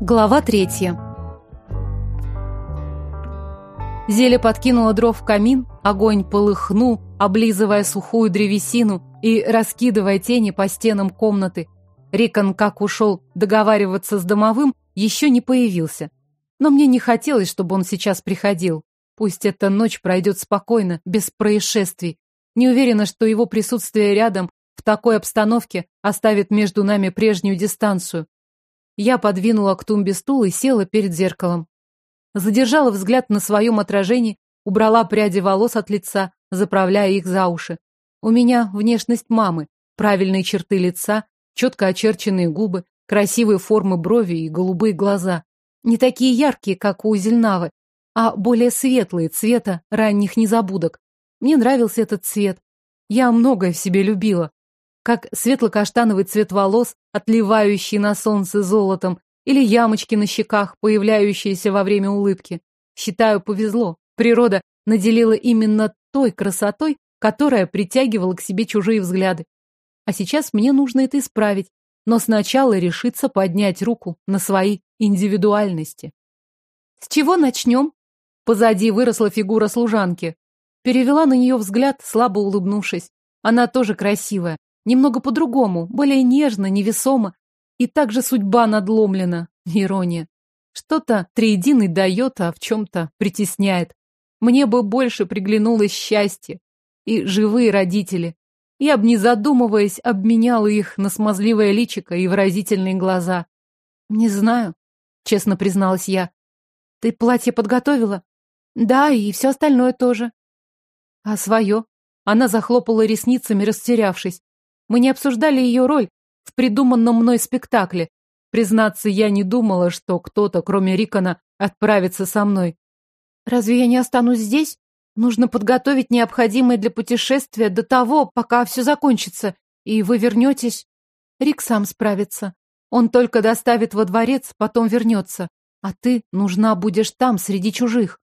Глава третья. Зеля подкинула дров в камин, огонь полыхнул, облизывая сухую древесину и раскидывая тени по стенам комнаты. Рикон, как ушел договариваться с домовым, еще не появился. Но мне не хотелось, чтобы он сейчас приходил. Пусть эта ночь пройдет спокойно, без происшествий. Не уверена, что его присутствие рядом в такой обстановке оставит между нами прежнюю дистанцию. Я подвинула к тумбе стул и села перед зеркалом. Задержала взгляд на своем отражении, убрала пряди волос от лица, заправляя их за уши. У меня внешность мамы, правильные черты лица, четко очерченные губы, красивые формы брови и голубые глаза. Не такие яркие, как у Зельнавы, а более светлые, цвета ранних незабудок. Мне нравился этот цвет. Я многое в себе любила как светло-каштановый цвет волос, отливающий на солнце золотом, или ямочки на щеках, появляющиеся во время улыбки. Считаю, повезло. Природа наделила именно той красотой, которая притягивала к себе чужие взгляды. А сейчас мне нужно это исправить, но сначала решиться поднять руку на свои индивидуальности. С чего начнем? Позади выросла фигура служанки. Перевела на нее взгляд, слабо улыбнувшись. Она тоже красивая, Немного по-другому, более нежно, невесомо. И также судьба надломлена. Ирония. Что-то триединый дает, а в чем-то притесняет. Мне бы больше приглянулось счастье. И живые родители. Я б, не задумываясь, обменяла их на смазливое личико и выразительные глаза. Не знаю, честно призналась я. Ты платье подготовила? Да, и все остальное тоже. А свое? Она захлопала ресницами, растерявшись. Мы не обсуждали ее роль в придуманном мной спектакле. Признаться, я не думала, что кто-то, кроме Рикона, отправится со мной. Разве я не останусь здесь? Нужно подготовить необходимое для путешествия до того, пока все закончится, и вы вернетесь. Рик сам справится. Он только доставит во дворец, потом вернется. А ты нужна будешь там, среди чужих.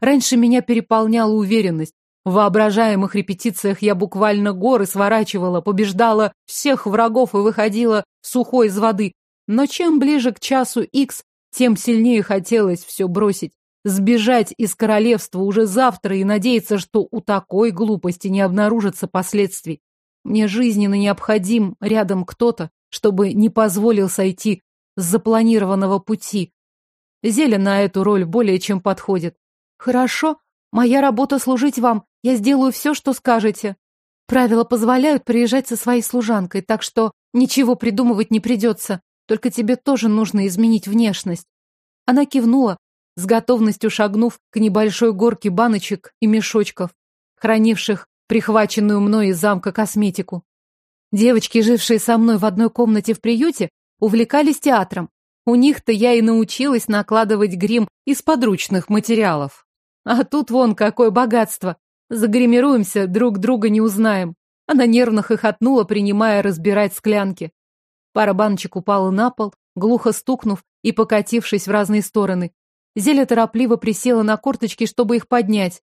Раньше меня переполняла уверенность, в воображаемых репетициях я буквально горы сворачивала, побеждала всех врагов и выходила сухой из воды. Но чем ближе к часу икс, тем сильнее хотелось все бросить. Сбежать из королевства уже завтра и надеяться, что у такой глупости не обнаружится последствий. Мне жизненно необходим рядом кто-то, чтобы не позволил сойти с запланированного пути. Зеля на эту роль более чем подходит. Хорошо, моя работа служить вам, я сделаю все, что скажете. Правила позволяют приезжать со своей служанкой, так что ничего придумывать не придется. Только тебе тоже нужно изменить внешность. Она кивнула, с готовностью шагнув к небольшой горке баночек и мешочков, хранивших прихваченную мной из замка косметику. Девочки, жившие со мной в одной комнате в приюте, увлекались театром. У них-то я и научилась накладывать грим из подручных материалов. А тут вон какое богатство. Загримируемся, друг друга не узнаем. Она нервно хохотнула, принимая разбирать склянки. Пара баночек упала на пол, глухо стукнув и покатившись в разные стороны. Зеля торопливо присела на корточки, чтобы их поднять.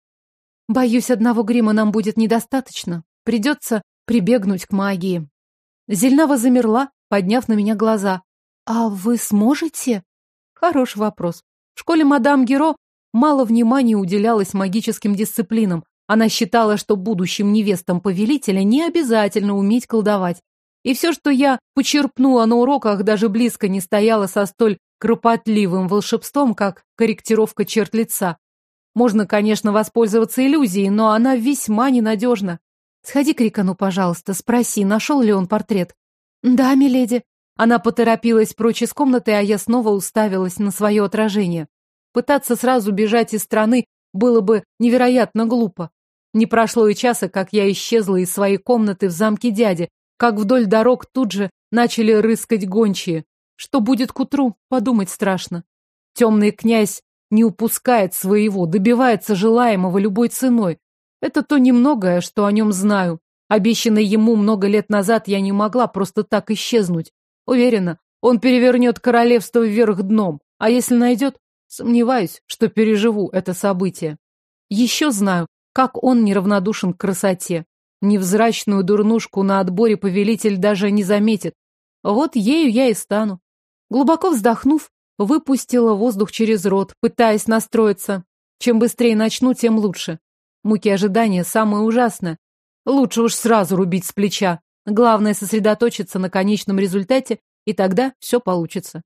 Боюсь, одного грима нам будет недостаточно. Придется прибегнуть к магии. Зельнава замерла, подняв на меня глаза. «А вы сможете?» Хороший вопрос. В школе мадам Геро мало внимания уделялось магическим дисциплинам, она считала, что будущим невестам повелителя не обязательно уметь колдовать. И все, что я почерпнула на уроках, даже близко не стояло со столь кропотливым волшебством, как корректировка черт лица. Можно, конечно, воспользоваться иллюзией, но она весьма ненадежна. Сходи к Рикону, пожалуйста, спроси, нашел ли он портрет. Да, миледи. Она поторопилась прочь из комнаты, а я снова уставилась на свое отражение. Пытаться сразу бежать из страны было бы невероятно глупо. Не прошло и часа, как я исчезла из своей комнаты в замке дяди, как вдоль дорог тут же начали рыскать гончие. Что будет к утру, подумать страшно. Темный князь не упускает своего, добивается желаемого любой ценой. Это то немногое, что о нем знаю. Обещанной ему много лет назад я не могла просто так исчезнуть. Уверена, он перевернет королевство вверх дном, а если найдет, Сомневаюсь, что переживу это событие. Еще знаю, как он неравнодушен к красоте. Невзрачную дурнушку на отборе повелитель даже не заметит. Вот ею я и стану. Глубоко вздохнув, Выпустила воздух через рот, пытаясь настроиться. Чем быстрее начну, тем лучше. Муки ожидания самое ужасное. Лучше уж сразу рубить с плеча. Главное сосредоточиться на конечном результате, и тогда все получится.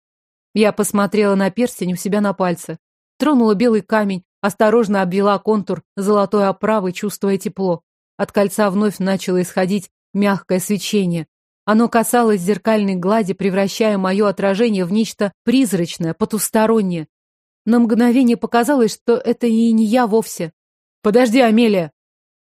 Я посмотрела на перстень у себя на пальце. Тронула белый камень, осторожно обвела контур золотой оправы, чувствуя тепло. От кольца вновь начало исходить мягкое свечение. Оно касалось зеркальной глади, превращая мое отражение в нечто призрачное, потустороннее. На мгновение показалось, что это и не я вовсе. «Подожди, Амелия!»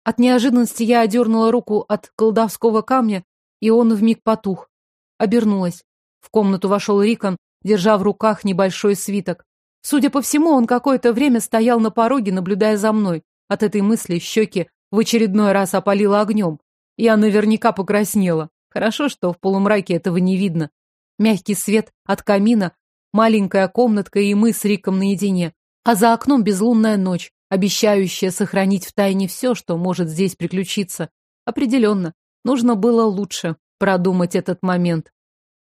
От неожиданности я одернула руку от колдовского камня, и он вмиг потух. Обернулась. В комнату вошел Рикон, держа в руках небольшой свиток. Судя по всему, он какое-то время стоял на пороге, наблюдая за мной. От этой мысли щеки в очередной раз опалило огнем. Я наверняка покраснела. Хорошо, что в полумраке этого не видно. Мягкий свет от камина, маленькая комнатка и мы с Риком наедине. А за окном безлунная ночь, обещающая сохранить в тайне все, что может здесь приключиться. Определенно, нужно было лучше продумать этот момент.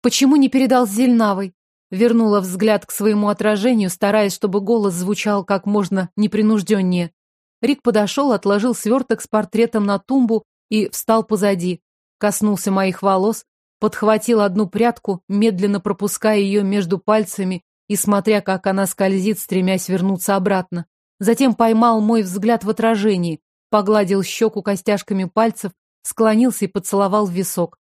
Почему не передал Зельнавой? Вернула взгляд к своему отражению, стараясь, чтобы голос звучал как можно непринужденнее. Рик подошел, отложил сверток с портретом на тумбу и встал позади. Коснулся моих волос, подхватил одну прядку, медленно пропуская ее между пальцами и смотря, как она скользит, стремясь вернуться обратно. Затем поймал мой взгляд в отражении, погладил щеку костяшками пальцев, склонился и поцеловал висок.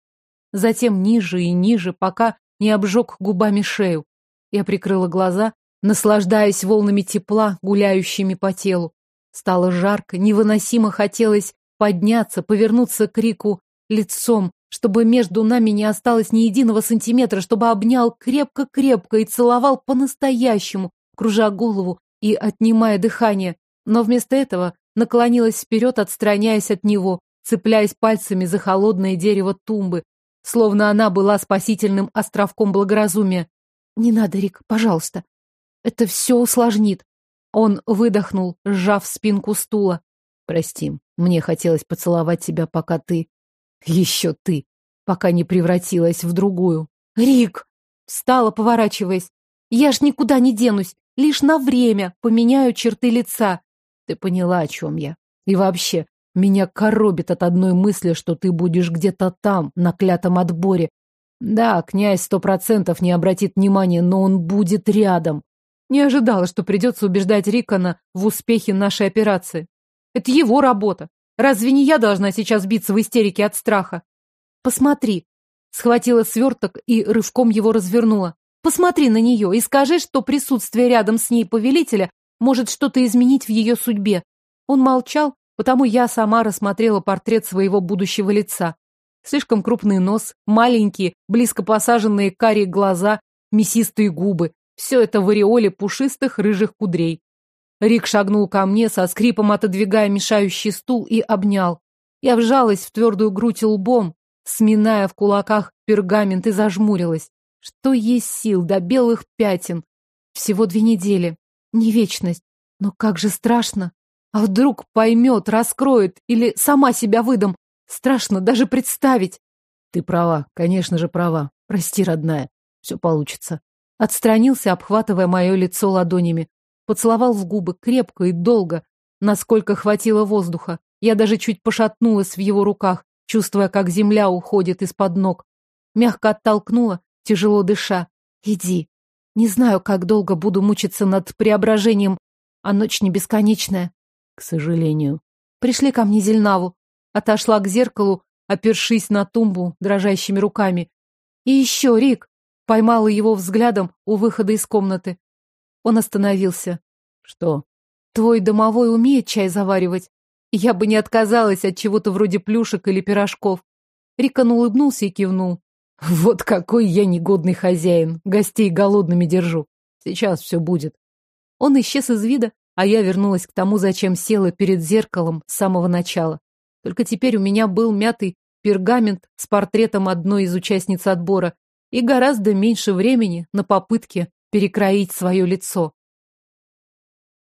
Затем ниже и ниже, пока не обжег губами шею. Я прикрыла глаза, наслаждаясь волнами тепла, гуляющими по телу. Стало жарко, невыносимо хотелось подняться, повернуться к Рику лицом, чтобы между нами не осталось ни единого сантиметра, чтобы обнял крепко-крепко и целовал по-настоящему, кружа голову и отнимая дыхание. Но вместо этого наклонилась вперед, отстраняясь от него, цепляясь пальцами за холодное дерево тумбы, словно она была спасительным островком благоразумия. «Не надо, Рик, пожалуйста. Это все усложнит». Он выдохнул, сжав спинку стула. «Прости, мне хотелось поцеловать тебя, пока ты... Еще ты, пока не превратилась в другую». «Рик!» Встала, поворачиваясь. «Я ж никуда не денусь, лишь на время поменяю черты лица». «Ты поняла, о чем я. И вообще, меня коробит от одной мысли, что ты будешь где-то там, на клятом отборе. Да, князь сто процентов не обратит внимания, но он будет рядом. Не ожидала, что придется убеждать Рикона в успехе нашей операции. Это его работа. Разве не я должна сейчас биться в истерике от страха? Посмотри. Схватила сверток и рывком его развернула. Посмотри на нее и скажи, что присутствие рядом с ней повелителя может что-то изменить в ее судьбе. Он молчал, Потому я сама рассмотрела портрет своего будущего лица. Слишком крупный нос, маленькие, близко посаженные карие глаза, мясистые губы. Все это в ореоле пушистых рыжих кудрей. Рик шагнул ко мне, со скрипом отодвигая мешающий стул, и обнял. Я вжалась в твердую грудь лбом, сминая в кулаках пергамент и зажмурилась. Что есть сил до белых пятен? Всего две недели. Не вечность. Но как же страшно. А вдруг поймет, раскроет или сама себя выдам? Страшно даже представить. Ты права, конечно же права. Прости, родная. Все получится. Отстранился, обхватывая мое лицо ладонями. Поцеловал в губы крепко и долго, насколько хватило воздуха. Я даже чуть пошатнулась в его руках, чувствуя, как земля уходит из-под ног. Мягко оттолкнула, тяжело дыша. Иди. Не знаю, как долго буду мучиться над преображением, а ночь не бесконечная к сожалению. Пришли ко мне Зельнаву. Отошла к зеркалу, опершись на тумбу дрожащими руками. И еще, Рик, поймала его взглядом у выхода из комнаты. Он остановился. Что? Твой домовой умеет чай заваривать? Я бы не отказалась от чего-то вроде плюшек или пирожков. Рикон улыбнулся и кивнул. Вот какой я негодный хозяин. Гостей голодными держу. Сейчас все будет. Он исчез из вида, а я вернулась к тому, зачем села перед зеркалом с самого начала. Только теперь у меня был мятый пергамент с портретом одной из участниц отбора и гораздо меньше времени на попытки перекроить свое лицо.